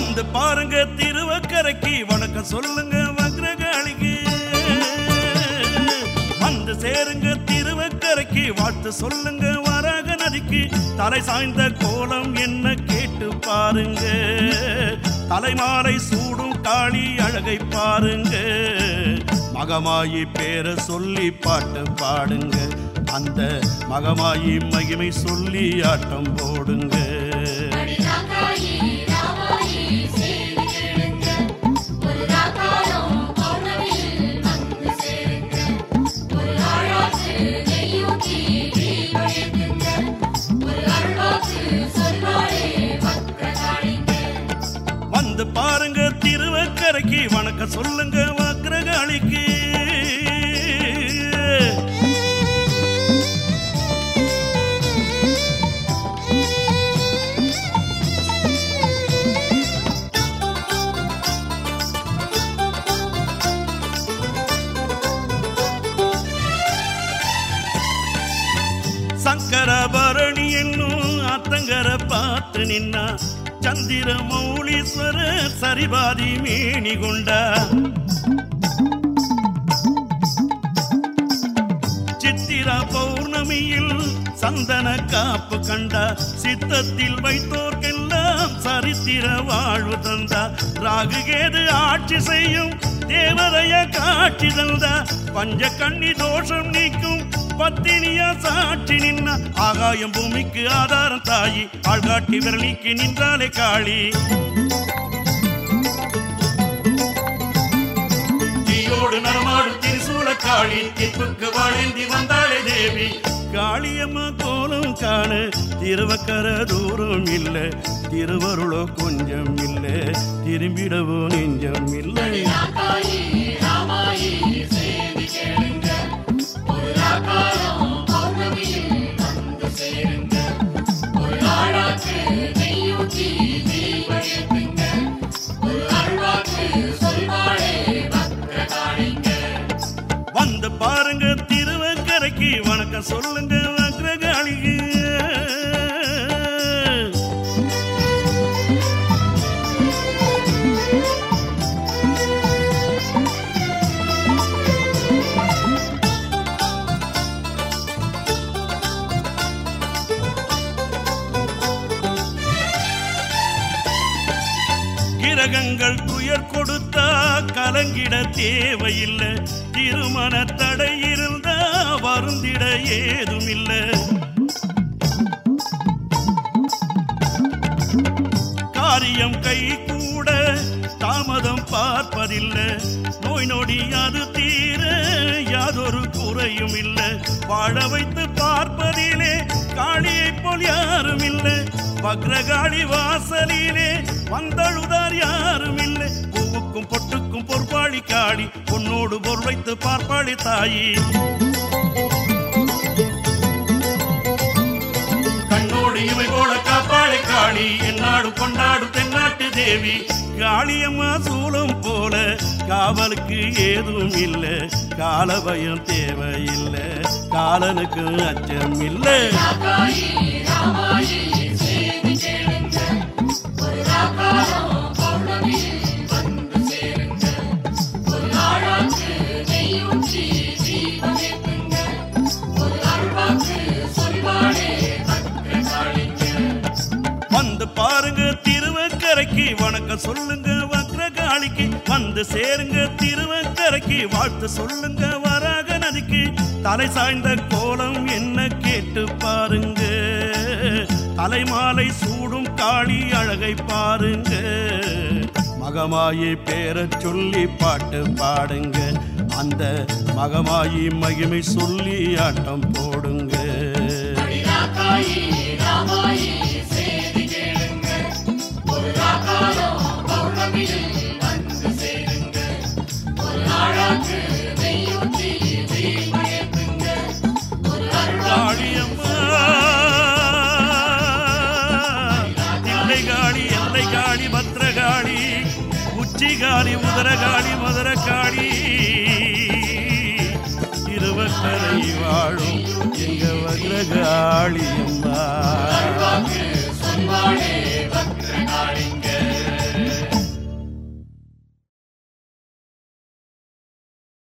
வந்து பாருங்க திருவக்கரைக்கு. வணக்கம் சொல்லுங்க வக்ரகாளிக்கு. வந்து சேருங்க திருவக்கரைக்கு. வாழ்த்து சொல்லுங்க வராக நதிக்கு. தலை சாய்ந்த கோலம் என்ன கேட்டு பாருங்க. தலைமாலை சூடும் காளி அழகை பாருங்க. மகமாயி பேரை சொல்லி பாட்டு பாடுங்க. அந்த மகமாயி மகிமை சொல்லி ஆட்டம் போடுங்க. திருவக்கரைக்கு வணக்கம் சொல்லுங்க வக்ரகாளிக்கு சங்கரபரணி என்னும் அத்தங்கர பார்த்து நின்னா சந்திர மௌலீஸ்வர சரிபாதி மேனி கொண்டா சித்திரா பௌர்ணமியில் சந்தன காப்பு கண்டா சித்தத்தில் வைத்தோர்க்கெல்லாம் சரித்திர வாழ்வு தந்தா ராகுகேது ஆட்சி செய்யும் தேவதைய காட்சி தந்தா பஞ்ச கண்ணி தோஷம் நீக்கும் பத்தினியா சாட்சி நின்னா ஆகாயம் பூமிக்கு ஆதாரம் தாயி. ஆள்காட்டி விரலிக்கு நின்றாலே காளி. தீயோடு நடமாடும் திருசூல காளி. தீர்ப்புக்கு வாழ்ந்தி வந்தாளே தேவி. காளியம்மா கோலம் காண திருவக்கர தூரம் இல்ல. திருவருளோ கொஞ்சம் இல்ல. திரும்பிடவோ நெஞ்சம் இல்லை. சொல்லுங்க. கிரகங்கள் துயர் கொடுத்தா கலங்கிட தேவையில்லை. திருமண தடை இருந்தா வருந்திட ஏதுமில்லை. காரியம் கை கூட தாமதம் பார்ப்பதில்லை. நோய் நொடி அது தீர யாதொரு குறையும் இல்லை. வாழ வைத்து பார்ப்பதிலே காளியைப் போல் யாரும் இல்லை வக்ரகாளி வாசலிலே வந்தழுதார் யாரும் இல்லை பூவுக்கும் பொட்டுக்கும் பொற்பாளி காடி பொன்னோடு பொருள் வைத்து பார்ப்பாளி தாயி. கண்ணோடு இவை போல காப்பாளி காளி என்னாடு கொண்டாடு தென்னாட்டு தேவி. காளியம்மா சூலம் போல காவலுக்கு ஏதும் இல்லை கால பயம் தேவையில்லை காலனுக்கு அச்சம் இல்லை சொல்லுங்க வக்ரகாளிக்கு வந்து சேருங்க திருவக்கரைக்கு வாழ்த்து சொல்லுங்க வராக நதிக்கு. தலை சாய்ந்த கோலம் என்ன கேட்டு பாருங்க. தலைமாலை சூடும் காளி அழகை பாருங்க. மகமாயி பேரச் சொல்லி பாட்டு பாடுங்க. அந்த மகமாயி மகிமை சொல்லி ஆட்டம் போடுங்க. காளி எல்லை பத்ரகாளி உச்சிகாளி உதரகாளி மதுரகாளி. இருவக்கரை வாழும் எங்க வக்ரகாளி.